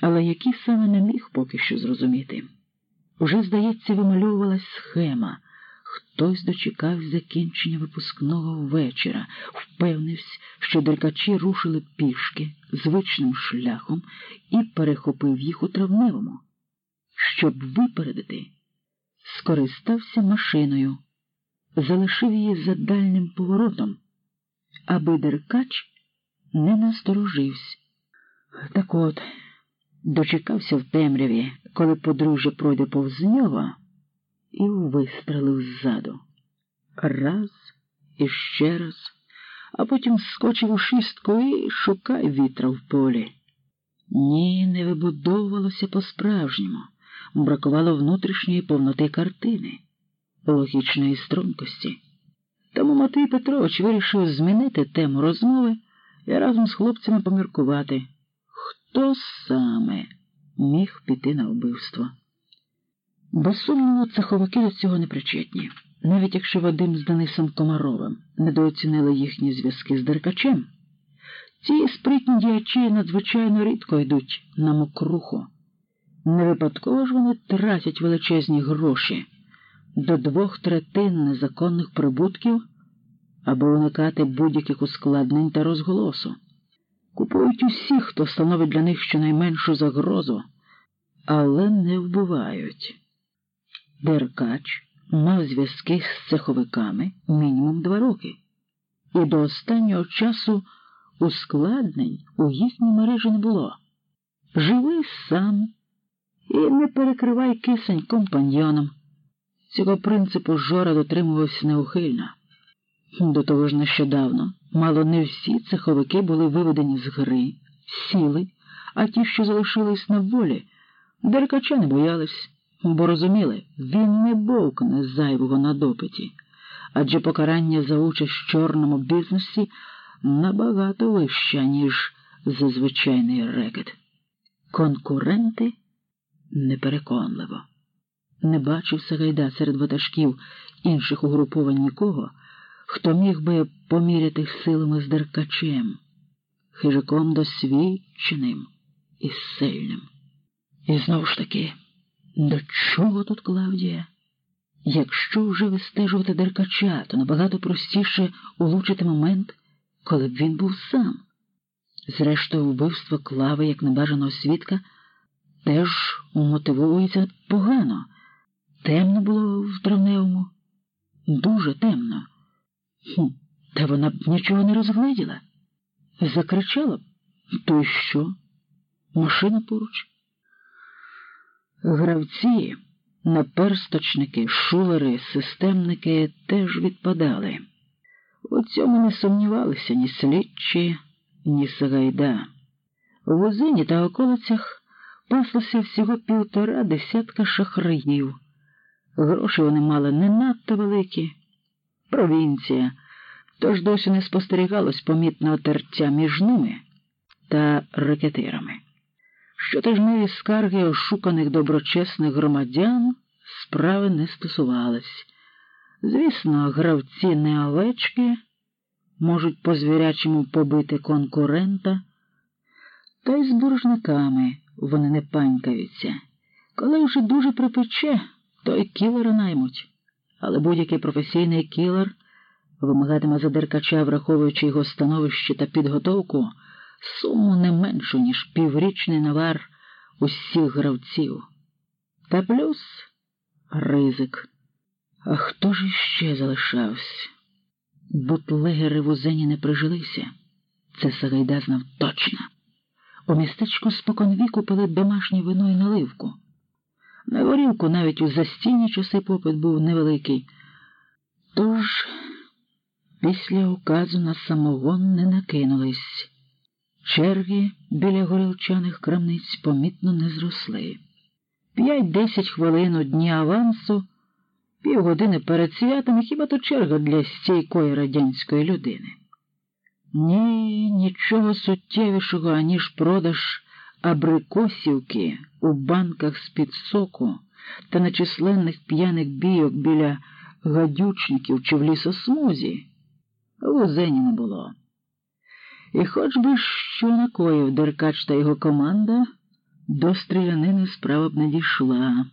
але які саме не міг поки що зрозуміти. Уже, здається, вимальовувалась схема. Хтось дочекав закінчення випускного вечора, впевнився, що деркачі рушили пішки звичним шляхом і перехопив їх у травневому. Щоб випередити, скористався машиною, залишив її за дальнім поворотом, аби деркач не насторожився. Так от, дочекався в темряві, коли подружжя пройде повз нього, і вистрелив ззаду. Раз і ще раз, а потім скочив у шістку і шукай вітра в полі. Ні, не вибудовувалося по-справжньому, бракувало внутрішньої повноти картини, логічної стрункості. Тому Матвій Петрович вирішив змінити тему розмови і разом з хлопцями поміркувати, хто саме міг піти на вбивство. Безсумнівно, цеховики до цього не причетні, навіть якщо Вадим з Денисом Комаровим недооцінили їхні зв'язки з Деркачем. Ці спритні діячі надзвичайно рідко йдуть на мокруху. Не випадково ж вони тратять величезні гроші до двох третин незаконних прибутків, аби уникати будь-яких ускладнень та розголосу. Купують усіх, хто становить для них щонайменшу загрозу, але не вбивають. Деркач мав зв'язки з цеховиками мінімум два роки, і до останнього часу ускладнень у їхній мережі не було. Живи сам і не перекривай кисень компаньйоном. Цього принципу Жора дотримувався неухильно. До того ж нещодавно, мало не всі цеховики були виведені з гри, сіли, а ті, що залишились на волі, деркача не боялись, бо розуміли, він не бовкне зайвого на допиті, адже покарання за участь в чорному бізнесі набагато вища, ніж зазвичайний рекет. Конкуренти непереконливо. Не бачив Сагайда серед ватажків. Інших угруповань нікого, хто міг би поміряти силами з деркачем, хижаком досвідченим і сильним. І знову ж таки, до чого тут Клавдія? Якщо вже вистежувати деркача, то набагато простіше улучити момент, коли б він був сам. Зрештою, вбивство клави як небажаного свідка теж умотивовується погано. Темно було в травневому, дуже темно. Хм, Та вона б нічого не розгледіла. Закричала б, то й що? Машина поруч. Гравці, наперсточники, шулери, системники теж відпадали. У цьому не сумнівалися ні слідчі, ні Сагайда. У Возині та околицях паслося всього півтора десятка шахраїв. Гроші вони мали не надто великі. Провінція, тож досі не спостерігалось помітного тертя між ними та ракетирами. Щотижневі скарги ошуканих доброчесних громадян справи не стосувались. Звісно, гравці не овечки можуть по звірячому побити конкурента, та й з буржниками вони не панькаються. Коли вже дуже припече, то й кілера наймуть. Але будь-який професійний кілер вимагатиме за деркача, враховуючи його становище та підготовку, суму не меншу, ніж піврічний навар усіх гравців. Та плюс ризик. А хто ж іще залишався? Бутлегери в Узені не прижилися. Це Сагайда знав точно. У містечку споконвіку пили домашнє вино і наливку. На горілку навіть у застійні часи попит був невеликий. Тож після указу на самогон не накинулись. Черги біля горілчаних крамниць помітно не зросли. П'ять-десять хвилин у дні авансу, півгодини перед святами хіба то черга для стійкої радянської людини. Ні, нічого суттєвішого, аніж продаж абрикосівки у банках з-під соку та на численних п'яних бійок біля гадючників чи в лісосмузі в Узені не було. І хоч би що накоїв Деркач та його команда, до стрілянини справа б не дійшла.